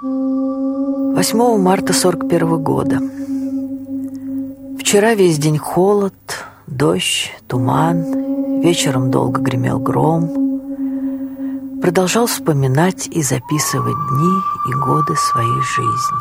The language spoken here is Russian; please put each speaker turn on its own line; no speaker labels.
8 марта 41 года. Вчера весь день холод, дождь, туман, вечером долго гремел гром. Продолжал вспоминать и записывать дни и годы своей жизни.